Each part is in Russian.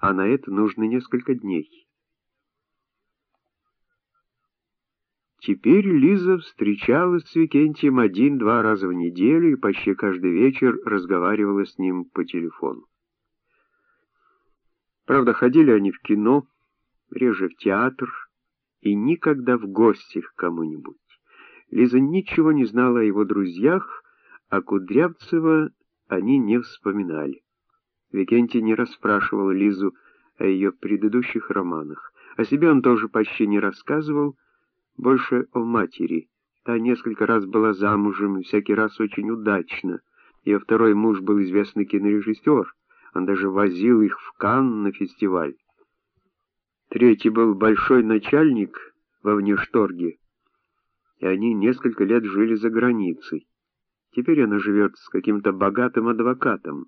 а на это нужно несколько дней. Теперь Лиза встречалась с Викентием один-два раза в неделю и почти каждый вечер разговаривала с ним по телефону. Правда, ходили они в кино, реже в театр и никогда в гости к кому-нибудь. Лиза ничего не знала о его друзьях, а Кудрявцева они не вспоминали. Викентий не расспрашивал Лизу о ее предыдущих романах. О себе он тоже почти не рассказывал, больше о матери. Та несколько раз была замужем, всякий раз очень удачно. Ее второй муж был известный кинорежиссер, он даже возил их в Канн на фестиваль. Третий был большой начальник во внешторге, и они несколько лет жили за границей. Теперь она живет с каким-то богатым адвокатом,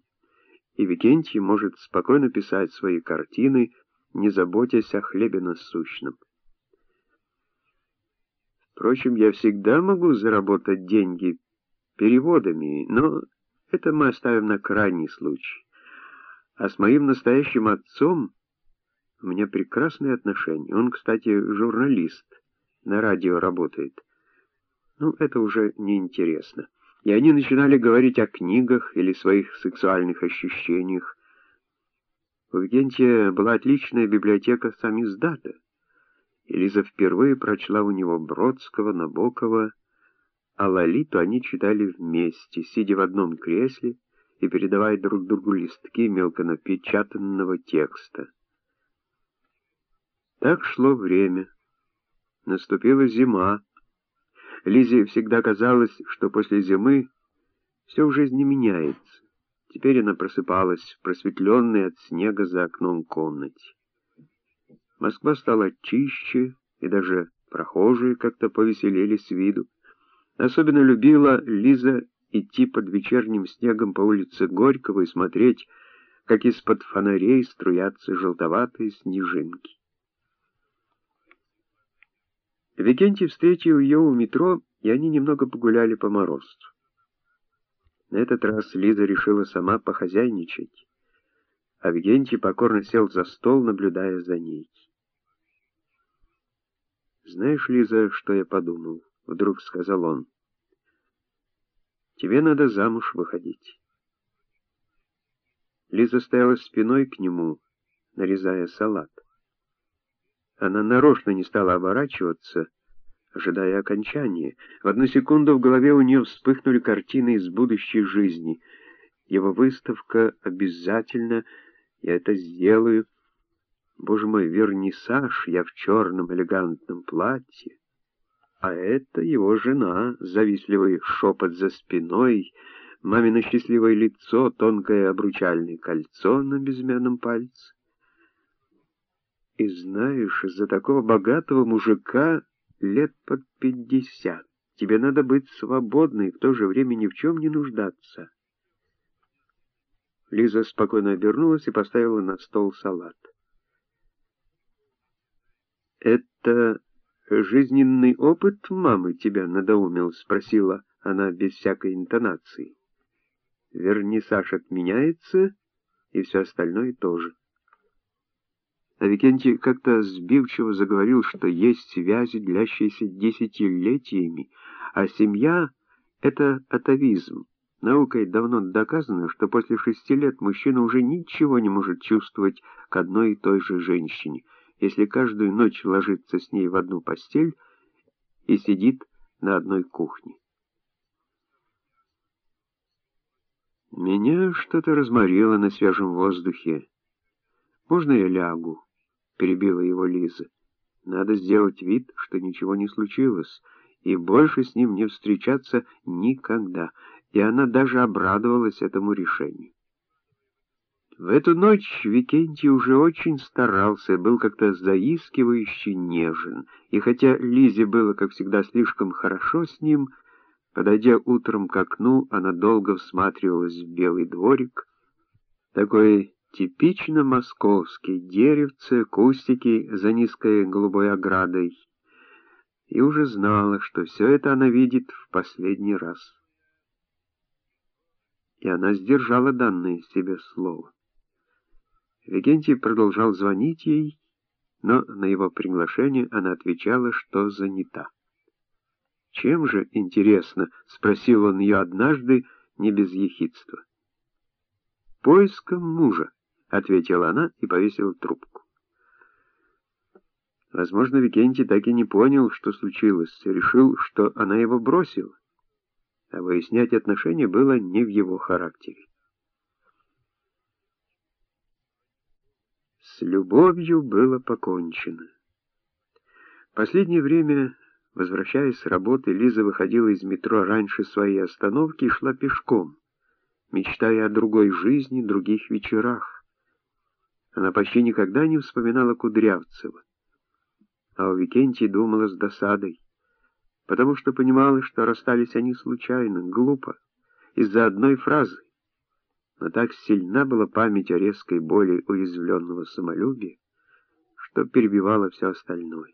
и Викентий может спокойно писать свои картины, не заботясь о хлебе насущном. Впрочем, я всегда могу заработать деньги переводами, но это мы оставим на крайний случай. А с моим настоящим отцом у меня прекрасные отношения. Он, кстати, журналист, на радио работает. Ну, это уже неинтересно. И они начинали говорить о книгах или своих сексуальных ощущениях. У Викентия была отличная библиотека самиздата. И Лиза впервые прочла у него Бродского, Набокова, а Лолиту они читали вместе, сидя в одном кресле и передавая друг другу листки мелко напечатанного текста. Так шло время. Наступила зима. Лизе всегда казалось, что после зимы все в жизни меняется. Теперь она просыпалась, просветленная от снега за окном комнате. Москва стала чище, и даже прохожие как-то повеселели с виду. Особенно любила Лиза идти под вечерним снегом по улице Горького и смотреть, как из-под фонарей струятся желтоватые снежинки. Викентий встретил ее у метро, и они немного погуляли по морозцу. На этот раз Лиза решила сама похозяйничать, а Викентий покорно сел за стол, наблюдая за ней. «Знаешь, Лиза, что я подумал?» — вдруг сказал он. «Тебе надо замуж выходить». Лиза стояла спиной к нему, нарезая салат. Она нарочно не стала оборачиваться, ожидая окончания. В одну секунду в голове у нее вспыхнули картины из будущей жизни. Его выставка обязательно, я это сделаю. Боже мой, вернисаж, я в черном элегантном платье. А это его жена, завистливый шепот за спиной, мамино счастливое лицо, тонкое обручальное кольцо на безымянном пальце. И знаешь, из-за такого богатого мужика лет под пятьдесят тебе надо быть свободной и в то же время ни в чем не нуждаться. Лиза спокойно обернулась и поставила на стол салат. «Это жизненный опыт мамы тебя надоумил?» — спросила она без всякой интонации. «Вернисаж отменяется, и все остальное тоже». А Викентий как-то сбивчиво заговорил, что есть связи, длящиеся десятилетиями, а семья — это атовизм. Наукой давно доказано, что после шести лет мужчина уже ничего не может чувствовать к одной и той же женщине, если каждую ночь ложится с ней в одну постель и сидит на одной кухне. Меня что-то разморило на свежем воздухе. Можно я лягу? Перебила его Лиза. Надо сделать вид, что ничего не случилось, и больше с ним не встречаться никогда. И она даже обрадовалась этому решению. В эту ночь Викентий уже очень старался, был как-то заискивающе нежен, и хотя Лизе было, как всегда, слишком хорошо с ним, подойдя утром к окну, она долго всматривалась в белый дворик, такой Типично московский, деревце, кустики за низкой голубой оградой. И уже знала, что все это она видит в последний раз. И она сдержала данное себе слово. Викентий продолжал звонить ей, но на его приглашение она отвечала, что занята. «Чем же, интересно?» — спросил он ее однажды, не без ехидства. «Поиском мужа», — ответила она и повесила трубку. Возможно, Викентий так и не понял, что случилось, решил, что она его бросила, а выяснять отношения было не в его характере. С любовью было покончено. Последнее время, возвращаясь с работы, Лиза выходила из метро раньше своей остановки и шла пешком, мечтая о другой жизни, других вечерах. Она почти никогда не вспоминала Кудрявцева а о Викентии думала с досадой, потому что понимала, что расстались они случайно, глупо, из-за одной фразы. Но так сильна была память о резкой боли уязвленного самолюбия, что перебивала все остальное.